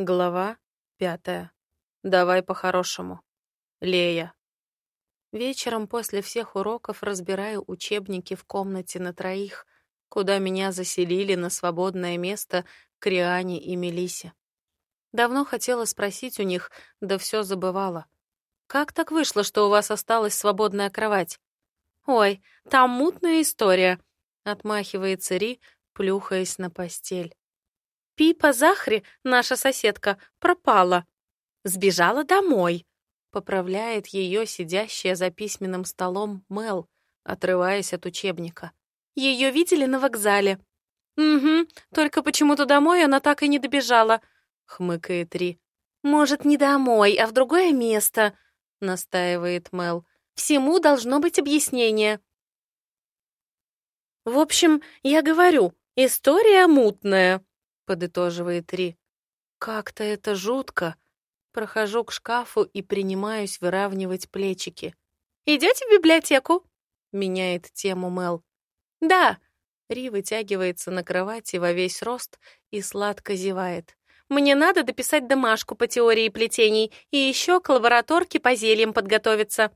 Глава пятая. Давай по-хорошему. Лея. Вечером после всех уроков разбираю учебники в комнате на троих, куда меня заселили на свободное место Криане и Мелисе. Давно хотела спросить у них, да все забывала. «Как так вышло, что у вас осталась свободная кровать?» «Ой, там мутная история», — отмахивается Ри, плюхаясь на постель. Пипа Захри, наша соседка, пропала. Сбежала домой. Поправляет ее сидящая за письменным столом Мел, отрываясь от учебника. Ее видели на вокзале. Угу, только почему-то домой она так и не добежала, хмыкает Ри. Может, не домой, а в другое место, настаивает Мел. Всему должно быть объяснение. В общем, я говорю, история мутная, подытоживает Ри. Как-то это жутко. Прохожу к шкафу и принимаюсь выравнивать плечики. Идете в библиотеку? Меняет тему Мел. Да. Ри вытягивается на кровати во весь рост и сладко зевает. Мне надо дописать домашку по теории плетений и еще к лабораторке по зельям подготовиться.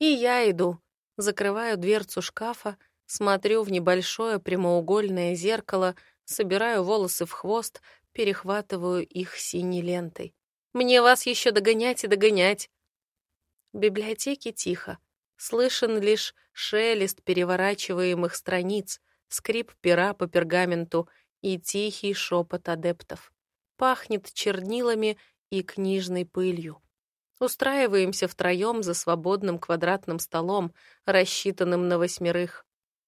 И я иду. Закрываю дверцу шкафа, Смотрю в небольшое прямоугольное зеркало, собираю волосы в хвост, перехватываю их синей лентой. Мне вас еще догонять и догонять. В библиотеке тихо. Слышен лишь шелест переворачиваемых страниц, скрип пера по пергаменту и тихий шепот адептов. Пахнет чернилами и книжной пылью. Устраиваемся втроем за свободным квадратным столом, рассчитанным на восьмерых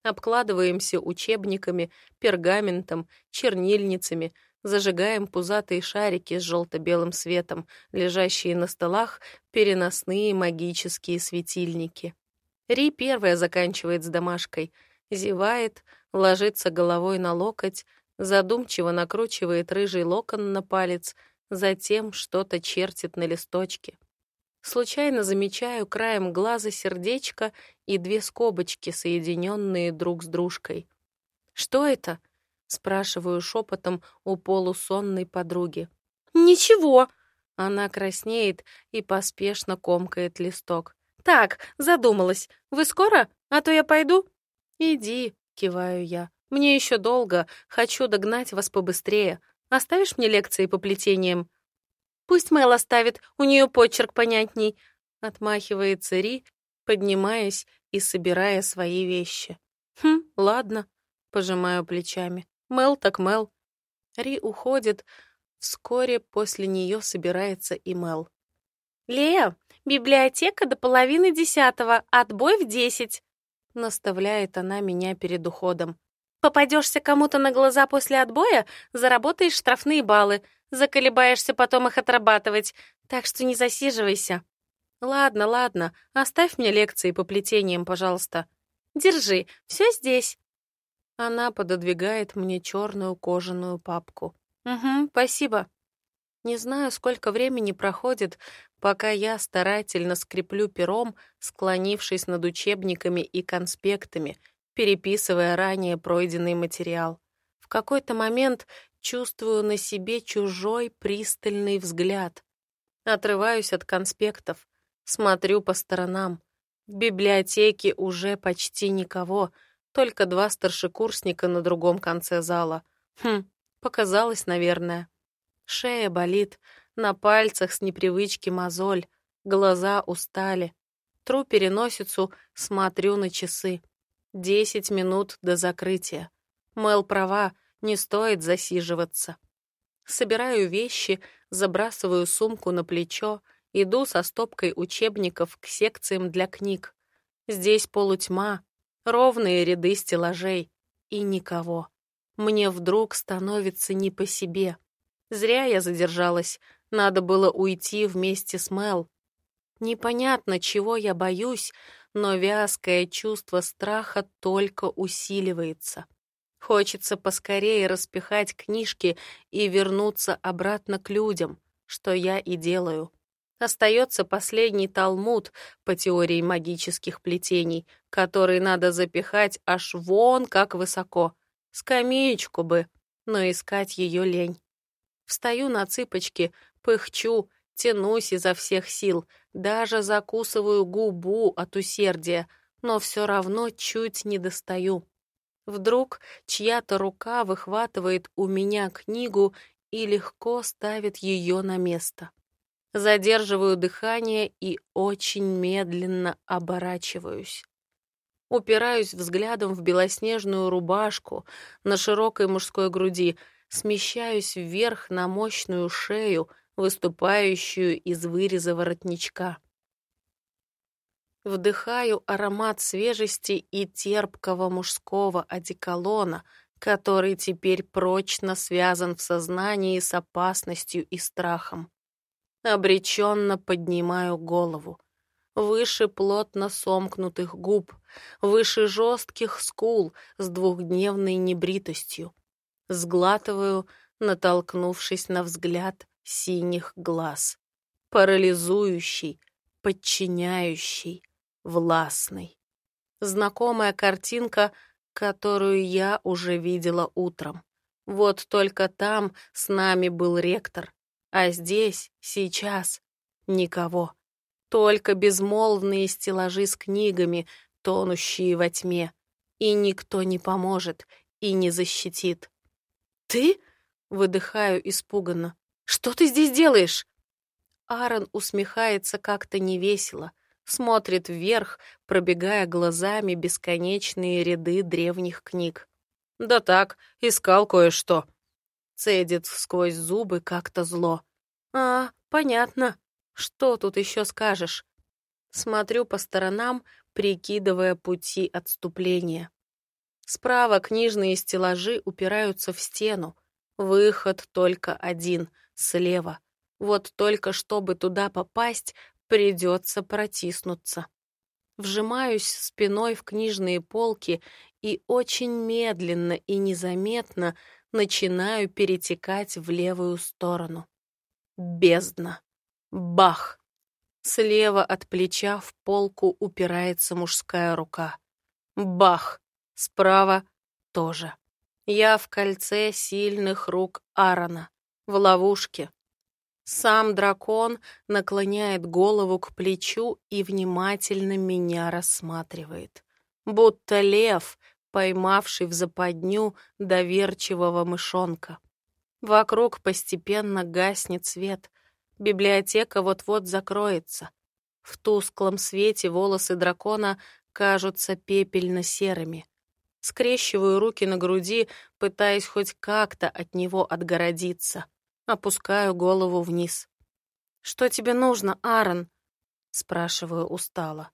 обкладываемся учебниками, пергаментом, чернильницами, зажигаем пузатые шарики с желто-белым светом, лежащие на столах переносные магические светильники. Ри первая заканчивает с домашкой, зевает, ложится головой на локоть, задумчиво накручивает рыжий локон на палец, затем что-то чертит на листочке. Случайно замечаю краем глаза сердечко и две скобочки, соединенные друг с дружкой. «Что это?» — спрашиваю шепотом у полусонной подруги. «Ничего!» — она краснеет и поспешно комкает листок. «Так, задумалась. Вы скоро? А то я пойду?» «Иди», — киваю я. «Мне еще долго. Хочу догнать вас побыстрее. Оставишь мне лекции по плетениям?» Пусть Мэл оставит, у нее почерк понятней. Отмахивается Ри, поднимаясь и собирая свои вещи. Хм, ладно, пожимаю плечами. Мэл так Мэл. Ри уходит, вскоре после нее собирается и Мэл. «Лея, библиотека до половины десятого, отбой в десять», — наставляет она меня перед уходом. «Попадешься кому-то на глаза после отбоя, заработаешь штрафные баллы. Заколебаешься потом их отрабатывать, так что не засиживайся. Ладно, ладно, оставь мне лекции по плетениям, пожалуйста. Держи, все здесь. Она пододвигает мне черную кожаную папку. Угу, спасибо. Не знаю, сколько времени проходит, пока я старательно скреплю пером, склонившись над учебниками и конспектами, переписывая ранее пройденный материал. В какой-то момент чувствую на себе чужой пристальный взгляд. Отрываюсь от конспектов, смотрю по сторонам. В библиотеке уже почти никого, только два старшекурсника на другом конце зала. Хм, показалось, наверное. Шея болит, на пальцах с непривычки мозоль, глаза устали. Тру переносицу, смотрю на часы. Десять минут до закрытия. Мэл права, не стоит засиживаться. Собираю вещи, забрасываю сумку на плечо, иду со стопкой учебников к секциям для книг. Здесь полутьма, ровные ряды стеллажей и никого. Мне вдруг становится не по себе. Зря я задержалась, надо было уйти вместе с Мел. Непонятно, чего я боюсь, но вязкое чувство страха только усиливается. Хочется поскорее распихать книжки и вернуться обратно к людям, что я и делаю. Остается последний талмуд по теории магических плетений, который надо запихать аж вон как высоко. Скамеечку бы. но искать ее лень. Встаю на цыпочки, пыхчу, тянусь изо всех сил, даже закусываю губу от усердия, но все равно чуть не достаю. Вдруг чья-то рука выхватывает у меня книгу и легко ставит ее на место. Задерживаю дыхание и очень медленно оборачиваюсь. Упираюсь взглядом в белоснежную рубашку на широкой мужской груди, смещаюсь вверх на мощную шею, выступающую из выреза воротничка. Вдыхаю аромат свежести и терпкого мужского одеколона, который теперь прочно связан в сознании с опасностью и страхом. Обреченно поднимаю голову. Выше плотно сомкнутых губ, выше жестких скул с двухдневной небритостью. Сглатываю, натолкнувшись на взгляд синих глаз. Парализующий, подчиняющий, властный. Знакомая картинка, которую я уже видела утром. Вот только там с нами был ректор, а здесь, сейчас, никого. Только безмолвные стеллажи с книгами, тонущие во тьме. И никто не поможет и не защитит. «Ты?» — выдыхаю испуганно. «Что ты здесь делаешь?» Аарон усмехается как-то невесело, смотрит вверх, пробегая глазами бесконечные ряды древних книг. «Да так, искал кое-что», — цедит сквозь зубы как-то зло. «А, понятно. Что тут еще скажешь?» Смотрю по сторонам, прикидывая пути отступления. Справа книжные стеллажи упираются в стену. Выход только один, слева. Вот только чтобы туда попасть, Придется протиснуться. Вжимаюсь спиной в книжные полки и очень медленно и незаметно начинаю перетекать в левую сторону. Бездна. Бах! Слева от плеча в полку упирается мужская рука. Бах! Справа тоже. Я в кольце сильных рук Аарона, в ловушке, сам дракон наклоняет голову к плечу и внимательно меня рассматривает. Будто лев, поймавший в западню доверчивого мышонка. Вокруг постепенно гаснет свет. Библиотека вот-вот закроется. В тусклом свете волосы дракона кажутся пепельно-серыми. Скрещиваю руки на груди, пытаясь хоть как-то от него отгородиться. Опускаю голову вниз. «Что тебе нужно, Аарон?» Спрашиваю устало.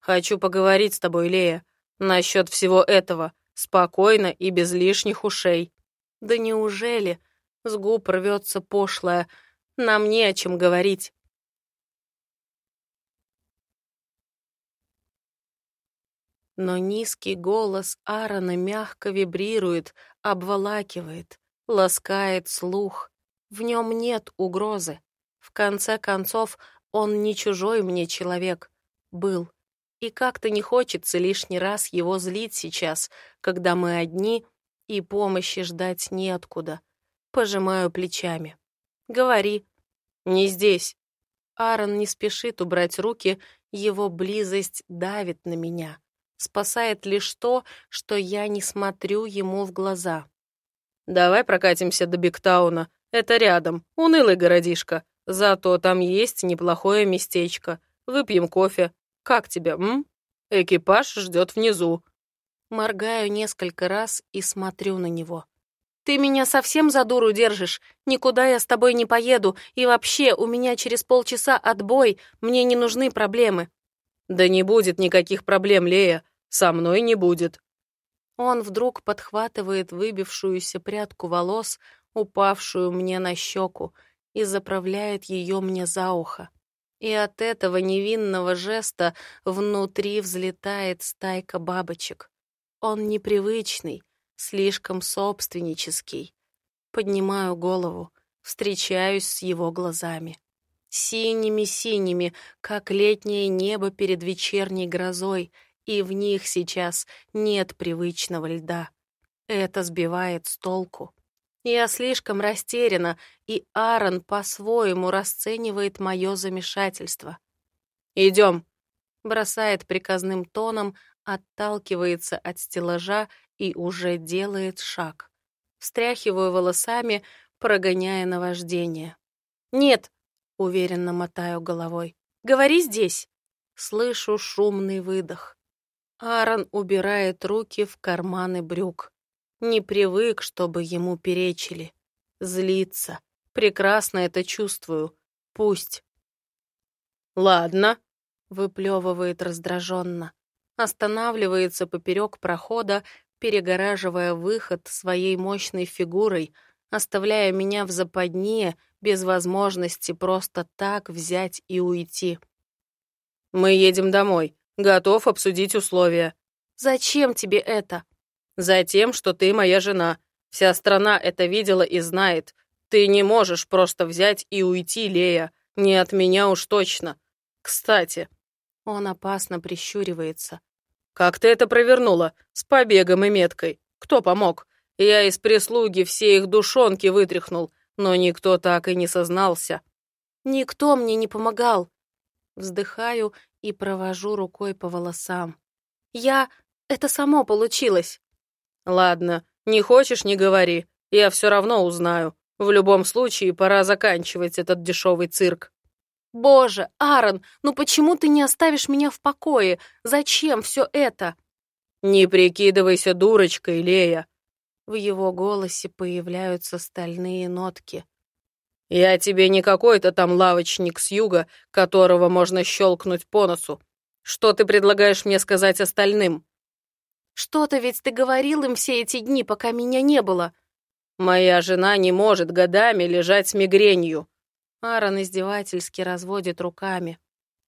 «Хочу поговорить с тобой, Лея, насчет всего этого, спокойно и без лишних ушей». «Да неужели?» С губ рвется пошлое. «Нам не о чем говорить». Но низкий голос Аарона мягко вибрирует, обволакивает, ласкает слух. В нем нет угрозы. В конце концов, он не чужой мне человек. Был. И как-то не хочется лишний раз его злить сейчас, когда мы одни, и помощи ждать неоткуда. Пожимаю плечами. Говори. Не здесь. Аарон не спешит убрать руки, его близость давит на меня. Спасает лишь то, что я не смотрю ему в глаза. «Давай прокатимся до Бигтауна. Это рядом, унылый городишко. Зато там есть неплохое местечко. Выпьем кофе. Как тебе, м? Экипаж ждет внизу». Моргаю несколько раз и смотрю на него. «Ты меня совсем за дуру держишь? Никуда я с тобой не поеду, и вообще у меня через полчаса отбой, мне не нужны проблемы». «Да не будет никаких проблем, Лея. Со мной не будет». Он вдруг подхватывает выбившуюся прядку волос, упавшую мне на щеку, и заправляет ее мне за ухо. И от этого невинного жеста внутри взлетает стайка бабочек. Он непривычный, слишком собственнический. Поднимаю голову, встречаюсь с его глазами. Синими-синими, как летнее небо перед вечерней грозой, и в них сейчас нет привычного льда. Это сбивает с толку. Я слишком растеряна, и Аарон по-своему расценивает мое замешательство. «Идем», — бросает приказным тоном, отталкивается от стеллажа и уже делает шаг. Встряхиваю волосами, прогоняя наваждение. «Нет», — уверенно мотаю головой, — «говори здесь». Слышу шумный выдох. Аарон убирает руки в карманы брюк. Не привык, чтобы ему перечили. Злится. Прекрасно это чувствую. Пусть. «Ладно», — выплевывает раздраженно. Останавливается поперек прохода, перегораживая выход своей мощной фигурой, оставляя меня в западне, без возможности просто так взять и уйти. «Мы едем домой. Готов обсудить условия». «Зачем тебе это?» Затем, что ты моя жена. Вся страна это видела и знает. Ты не можешь просто взять и уйти, Лея. Не от меня уж точно. Кстати...» Он опасно прищуривается. «Как ты это провернула? С побегом и меткой. Кто помог? Я из прислуги все их душонки вытряхнул, но никто так и не сознался». «Никто мне не помогал». Вздыхаю и провожу рукой по волосам. «Я... Это само получилось». «Ладно, не хочешь — не говори. Я все равно узнаю. В любом случае, пора заканчивать этот дешевый цирк». «Боже, Аарон, ну почему ты не оставишь меня в покое? Зачем все это?» «Не прикидывайся дурочкой, Лея». В его голосе появляются стальные нотки. «Я тебе не какой-то там лавочник с юга, которого можно щелкнуть по носу. Что ты предлагаешь мне сказать остальным?» Что-то ведь ты говорил им все эти дни, пока меня не было. Моя жена не может годами лежать с мигренью. Аарон издевательски разводит руками.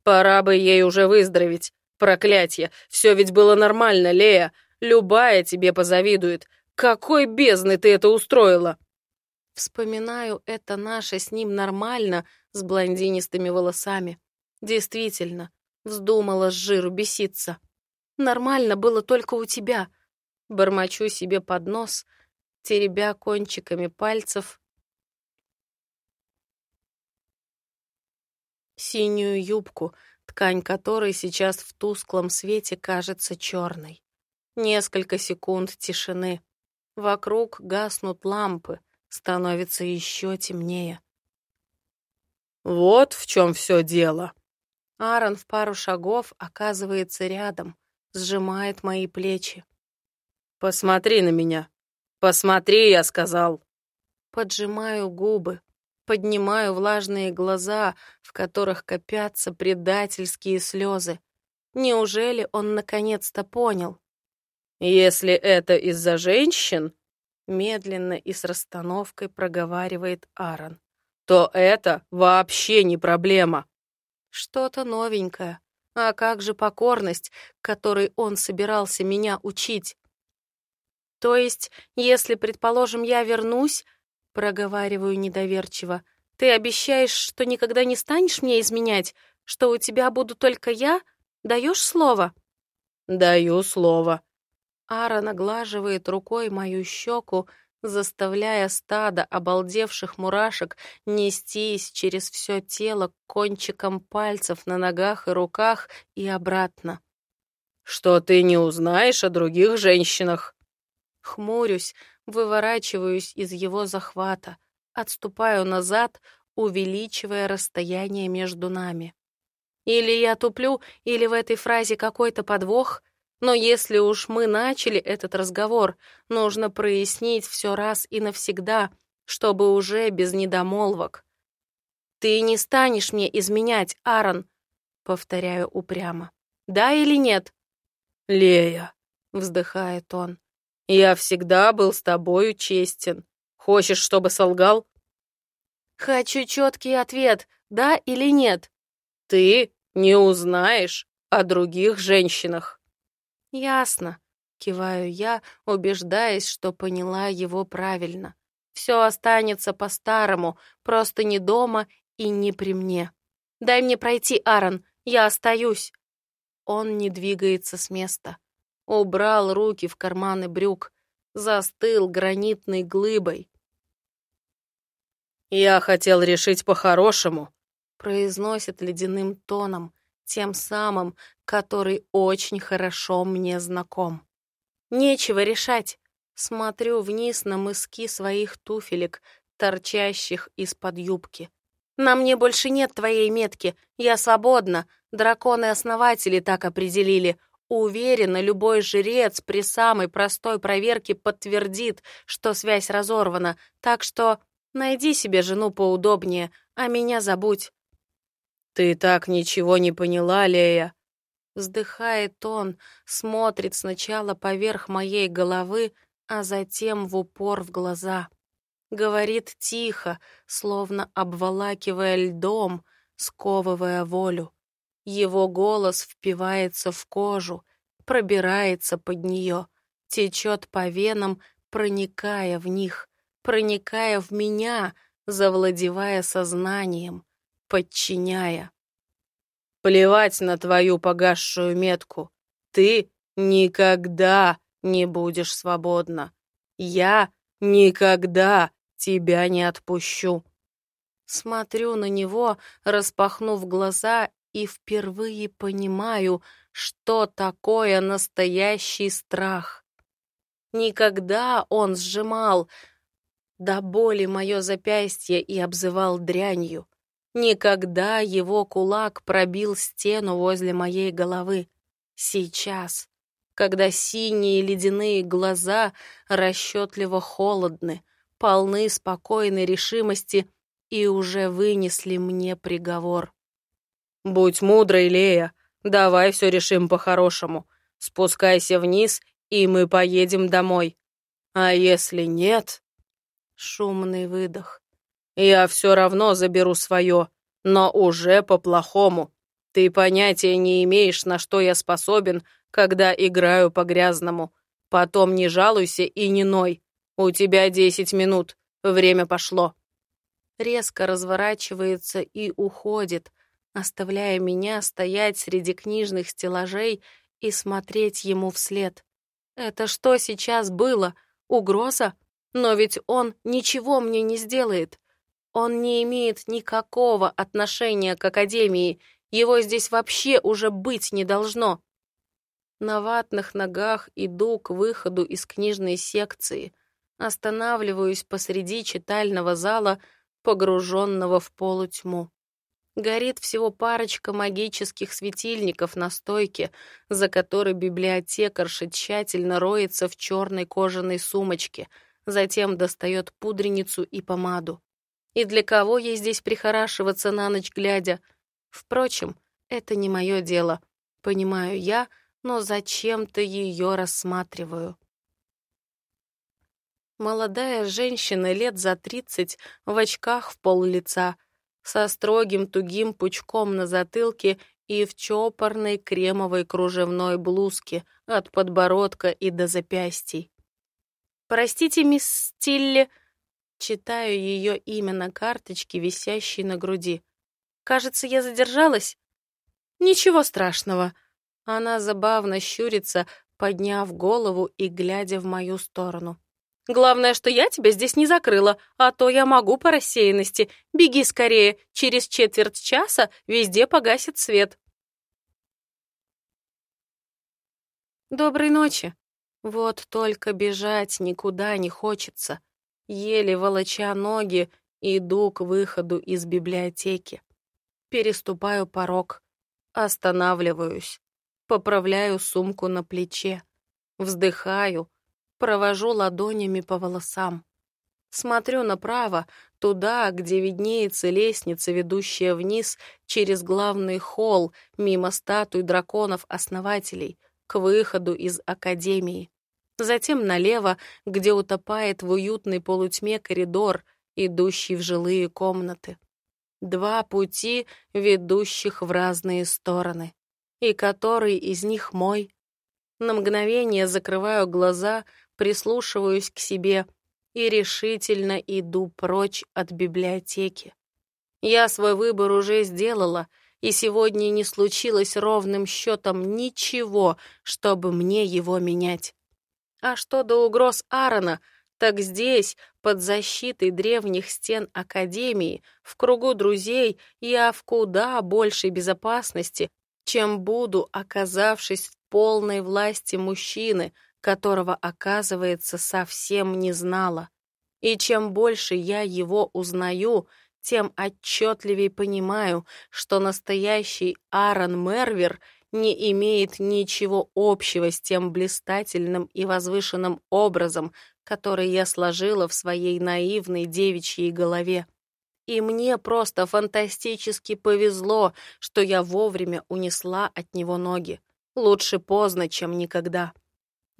Пора бы ей уже выздороветь. Проклятье, все ведь было нормально, Лея. Любая тебе позавидует. Какой бездны ты это устроила? Вспоминаю это наше с ним нормально, с блондинистыми волосами. Действительно, вздумала с жиру беситься. Нормально было только у тебя. Бормочу себе под нос, теребя кончиками пальцев синюю юбку, ткань которой сейчас в тусклом свете кажется черной. Несколько секунд тишины. Вокруг гаснут лампы, становится еще темнее. «Вот в чем все дело!» Аарон в пару шагов оказывается рядом, сжимает мои плечи. «Посмотри на меня! Посмотри, я сказал!» Поджимаю губы, поднимаю влажные глаза, в которых копятся предательские слезы. Неужели он наконец-то понял? «Если это из-за женщин», — медленно и с расстановкой проговаривает Аарон, «то это вообще не проблема». Что-то новенькое. А как же покорность, которой он собирался меня учить? То есть, если, предположим, я вернусь, проговариваю недоверчиво, ты обещаешь, что никогда не станешь мне изменять, что у тебя буду только я? Даешь слово? Даю слово. Ара наглаживает рукой мою щеку, заставляя стадо обалдевших мурашек нестись через все тело кончиком пальцев на ногах и руках и обратно. «Что ты не узнаешь о других женщинах?» Хмурюсь, выворачиваюсь из его захвата, отступаю назад, увеличивая расстояние между нами. Или я туплю, или в этой фразе какой-то подвох — но если уж мы начали этот разговор, нужно прояснить все раз и навсегда, чтобы уже без недомолвок. «Ты не станешь мне изменять, Аарон», — повторяю упрямо. «Да или нет?» «Лея», — вздыхает он, — «я всегда был с тобою честен. Хочешь, чтобы солгал?» «Хочу четкий ответ, да или нет?» «Ты не узнаешь о других женщинах». «Ясно», — киваю я, убеждаясь, что поняла его правильно. «Все останется по-старому, просто не дома и не при мне. Дай мне пройти, Аарон, я остаюсь». Он не двигается с места. Убрал руки в карманы брюк, застыл гранитной глыбой. «Я хотел решить по-хорошему», — произносит ледяным тоном, тем самым, который очень хорошо мне знаком. Нечего решать. Смотрю вниз на мыски своих туфелек, торчащих из-под юбки. На мне больше нет твоей метки. Я свободна. Драконы-основатели так определили. Уверена, любой жрец при самой простой проверке подтвердит, что связь разорвана. Так что найди себе жену поудобнее, а меня забудь. «Ты так ничего не поняла, Лея», Вздыхает он, смотрит сначала поверх моей головы, а затем в упор в глаза. Говорит тихо, словно обволакивая льдом, сковывая волю. Его голос впивается в кожу, пробирается под нее, течет по венам, проникая в них, проникая в меня, завладевая сознанием, подчиняя. Плевать на твою погасшую метку. Ты никогда не будешь свободна. Я никогда тебя не отпущу. Смотрю на него, распахнув глаза, и впервые понимаю, что такое настоящий страх. Никогда он сжимал до боли мое запястье и обзывал дрянью. Никогда его кулак пробил стену возле моей головы. Сейчас, когда синие ледяные глаза расчетливо холодны, полны спокойной решимости и уже вынесли мне приговор. «Будь мудрой, Лея, давай все решим по-хорошему. Спускайся вниз, и мы поедем домой. А если нет...» Шумный выдох. Я все равно заберу свое, но уже по-плохому. Ты понятия не имеешь, на что я способен, когда играю по-грязному. Потом не жалуйся и не ной. У тебя десять минут. Время пошло. Резко разворачивается и уходит, оставляя меня стоять среди книжных стеллажей и смотреть ему вслед. Это что сейчас было? Угроза? Но ведь он ничего мне не сделает. Он не имеет никакого отношения к Академии, его здесь вообще уже быть не должно. На ватных ногах иду к выходу из книжной секции, останавливаюсь посреди читального зала, погруженного в полутьму. Горит всего парочка магических светильников на стойке, за которой библиотекарша тщательно роется в черной кожаной сумочке, затем достает пудреницу и помаду. И для кого ей здесь прихорашиваться на ночь глядя? Впрочем, это не мое дело. Понимаю я, но зачем-то ее рассматриваю. Молодая женщина лет за тридцать, в очках в пол лица, со строгим тугим пучком на затылке и в чопорной кремовой кружевной блузке от подбородка и до запястий. «Простите, мисс Стилли», Читаю ее имя на карточке, висящей на груди. Кажется, я задержалась? Ничего страшного. Она забавно щурится, подняв голову и глядя в мою сторону. Главное, что я тебя здесь не закрыла, а то я могу по рассеянности. Беги скорее, через четверть часа везде погасит свет. Доброй ночи. Вот только бежать никуда не хочется. Еле волоча ноги, иду к выходу из библиотеки. Переступаю порог, останавливаюсь, поправляю сумку на плече, вздыхаю, провожу ладонями по волосам. Смотрю направо, туда, где виднеется лестница, ведущая вниз через главный холл, мимо статуй драконов-основателей, к выходу из Академии затем налево, где утопает в уютной полутьме коридор, идущий в жилые комнаты. Два пути, ведущих в разные стороны. И который из них мой? На мгновение закрываю глаза, прислушиваюсь к себе и решительно иду прочь от библиотеки. Я свой выбор уже сделала, и сегодня не случилось ровным счетом ничего, чтобы мне его менять. А что до угроз Аарона, Так здесь, под защитой древних стен Академии, в кругу друзей, я в куда большей безопасности, чем буду, оказавшись в полной власти мужчины, которого, оказывается, совсем не знала. И чем больше я его узнаю, тем отчетливее понимаю, что настоящий Аарон Мервер не имеет ничего общего с тем блистательным и возвышенным образом, который я сложила в своей наивной девичьей голове. И мне просто фантастически повезло, что я вовремя унесла от него ноги. Лучше поздно, чем никогда.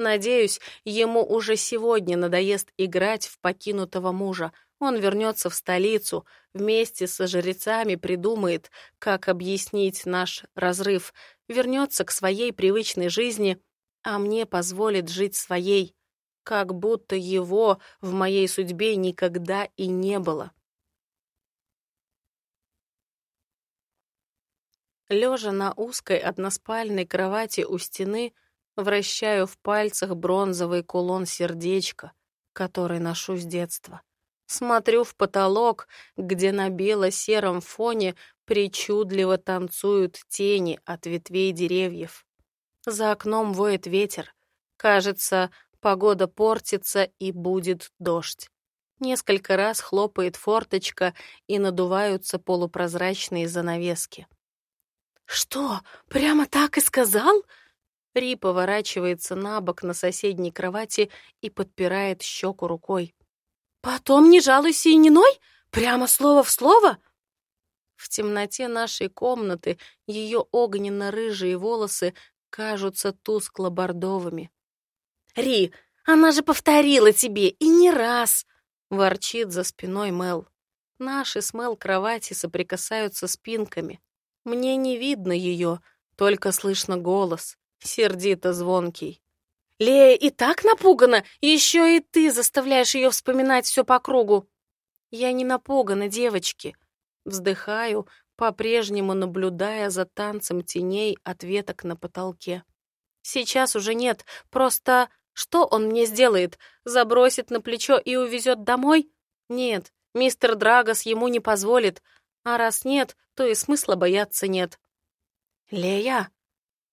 Надеюсь, ему уже сегодня надоест играть в покинутого мужа. Он вернется в столицу, вместе со жрецами придумает, как объяснить наш разрыв, вернется к своей привычной жизни, а мне позволит жить своей, как будто его в моей судьбе никогда и не было. Лежа на узкой односпальной кровати у стены, вращаю в пальцах бронзовый кулон-сердечко, который ношу с детства. Смотрю в потолок, где на бело-сером фоне причудливо танцуют тени от ветвей деревьев. За окном воет ветер. Кажется, погода портится и будет дождь. Несколько раз хлопает форточка и надуваются полупрозрачные занавески. «Что, прямо так и сказал?» Ри поворачивается на бок на соседней кровати и подпирает щеку рукой. «Потом не жалуйся и не ной? Прямо слово в слово?» В темноте нашей комнаты ее огненно-рыжие волосы кажутся тускло-бордовыми. «Ри, она же повторила тебе, и не раз!» — ворчит за спиной Мел. Наши с Мел кровати соприкасаются спинками. Мне не видно ее, только слышно голос, сердито звонкий. «Лея и так напугана, еще и ты заставляешь ее вспоминать все по кругу!» «Я не напугана, девочки!» Вздыхаю, по-прежнему наблюдая за танцем теней от веток на потолке. «Сейчас уже нет, просто что он мне сделает? Забросит на плечо и увезет домой? Нет, мистер Драгос ему не позволит, а раз нет, то и смысла бояться нет. «Лея!» —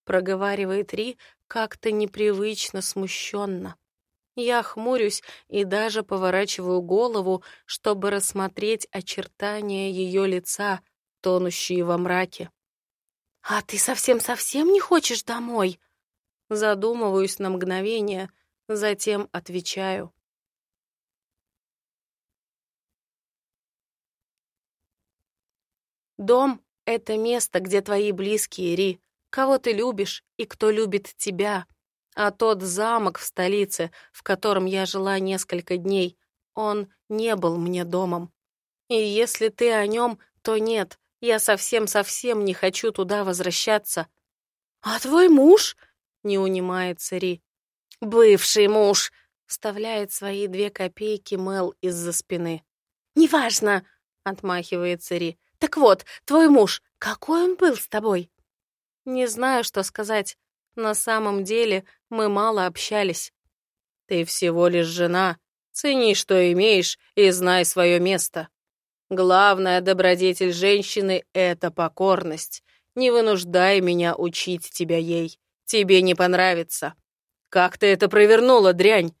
проговаривает Ри как-то непривычно смущенно. Я хмурюсь и даже поворачиваю голову, чтобы рассмотреть очертания ее лица, тонущие во мраке. «А ты совсем-совсем не хочешь домой?» Задумываюсь на мгновение, затем отвечаю. Дом — это место, где твои близкие, Ри, кого ты любишь и кто любит тебя. А тот замок в столице, в котором я жила несколько дней, он не был мне домом. И если ты о нем, то нет, я совсем-совсем не хочу туда возвращаться. «А твой муж?» — не унимается Ри. «Бывший муж!» — вставляет свои две копейки Мел из-за спины. «Неважно!» — отмахивается Ри. Так вот, твой муж, какой он был с тобой? Не знаю, что сказать. На самом деле мы мало общались. Ты всего лишь жена. Цени, что имеешь, и знай свое место. Главная добродетель женщины — это покорность. Не вынуждай меня учить тебя ей. Тебе не понравится. Как ты это провернула, дрянь?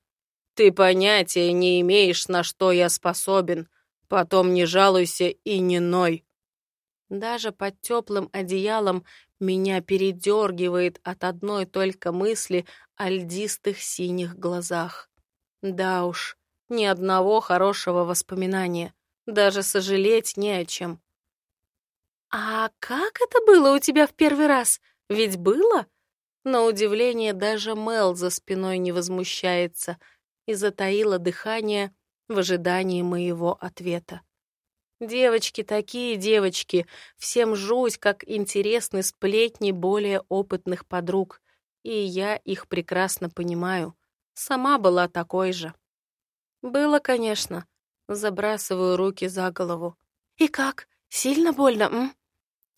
Ты понятия не имеешь, на что я способен. Потом не жалуйся и не ной. Даже под теплым одеялом меня передергивает от одной только мысли о льдистых синих глазах. Да уж, ни одного хорошего воспоминания. Даже сожалеть не о чем. «А как это было у тебя в первый раз? Ведь было?» На удивление даже Мел за спиной не возмущается и затаила дыхание в ожидании моего ответа. Девочки такие девочки, всем жуть, как интересны сплетни более опытных подруг, и я их прекрасно понимаю. Сама была такой же. Было, конечно. Забрасываю руки за голову. И как? Сильно больно, м?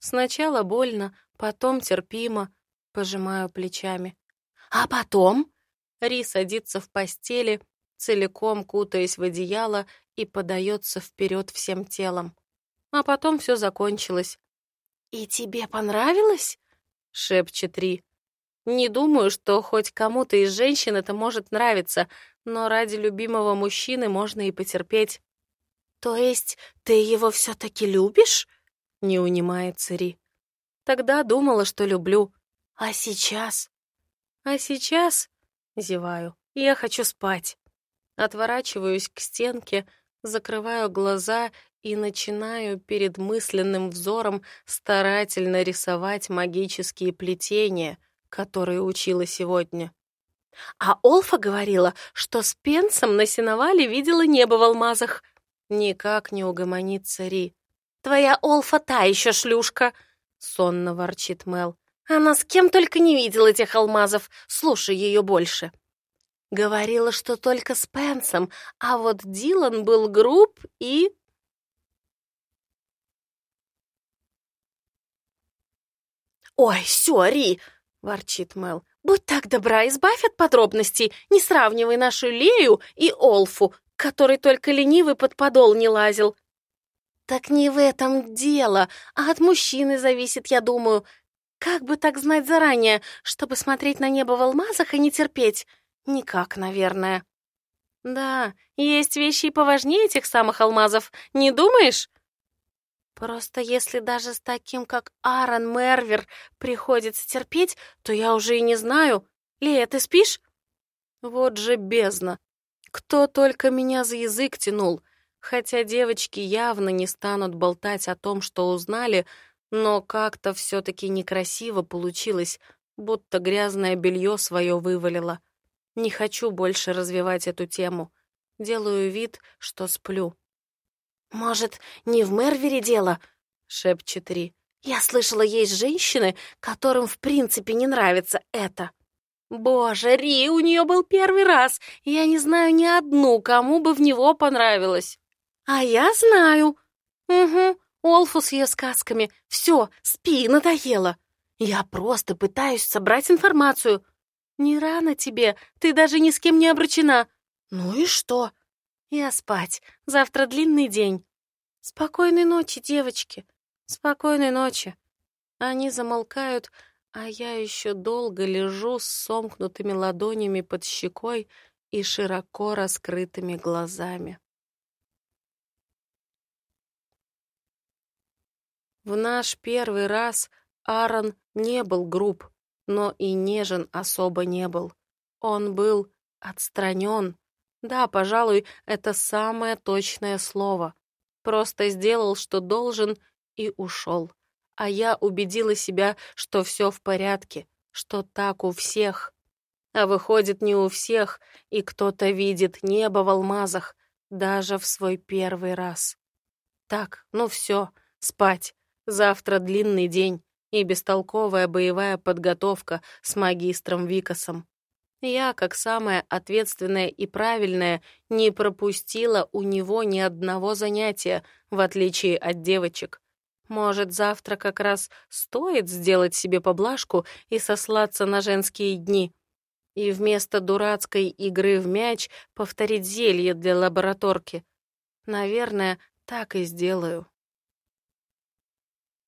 Сначала больно, потом терпимо, пожимаю плечами. А потом? Ри садится в постели, целиком кутаясь в одеяло и подается вперед всем телом. А потом все закончилось. «И тебе понравилось?» — шепчет Ри. «Не думаю, что хоть кому-то из женщин это может нравиться, но ради любимого мужчины можно и потерпеть». «То есть ты его все-таки любишь?» — не унимается Ри. «Тогда думала, что люблю. А сейчас?» «А сейчас?» — зеваю. «Я хочу спать». Отворачиваюсь к стенке, закрываю глаза и начинаю перед мысленным взором старательно рисовать магические плетения, которые учила сегодня. А Олфа говорила, что с Пенсом на сеновале видела небо в алмазах. Никак не угомонится Ри. «Твоя Олфа та еще шлюшка!» — сонно ворчит Мел. «Она с кем только не видела этих алмазов, слушай ее больше». Говорила, что только с Пенсом, а вот Дилан был груб и... «Ой, все, Ри!» — ворчит Мел. «Будь так добра, избавь от подробностей, не сравнивай нашу Лею и Олфу, который только ленивый под подол не лазил». «Так не в этом дело, а от мужчины зависит, я думаю. Как бы так знать заранее, чтобы смотреть на небо в алмазах и не терпеть? Никак, наверное». «Да, есть вещи и поважнее этих самых алмазов, не думаешь?» Просто если даже с таким, как Аарон Мервер, приходится терпеть, то я уже и не знаю. Лея, ты спишь? Вот же бездна. Кто только меня за язык тянул. Хотя девочки явно не станут болтать о том, что узнали, но как-то все-таки некрасиво получилось, будто грязное белье свое вывалило. Не хочу больше развивать эту тему. Делаю вид, что сплю. «Может, не в Мервере дело?» — шепчет Ри. «Я слышала, есть женщины, которым в принципе не нравится это». «Боже, Ри, у нее был первый раз, я не знаю ни одну, кому бы в него понравилось». «А я знаю». «Угу, Олфу с ее сказками. Все, спи, надоело. Я просто пытаюсь собрать информацию». «Не рано тебе, ты даже ни с кем не обручена». «Ну и что?» Я спать. Завтра длинный день. Спокойной ночи, девочки. Спокойной ночи. Они замолкают, а я еще долго лежу с сомкнутыми ладонями под щекой и широко раскрытыми глазами. В наш первый раз Аарон не был груб, но и нежен особо не был. Он был отстранен, да, пожалуй, это самое точное слово. Просто сделал, что должен, и ушел. А я убедила себя, что все в порядке, что так у всех. А выходит, не у всех, и кто-то видит небо в алмазах, даже в свой первый раз. Так, ну все, спать. Завтра длинный день и бестолковая боевая подготовка с магистром Викасом. Я, как самая ответственная и правильная, не пропустила у него ни одного занятия, в отличие от девочек. Может, завтра как раз стоит сделать себе поблажку и сослаться на женские дни. И вместо дурацкой игры в мяч повторить зелье для лабораторки. Наверное, так и сделаю.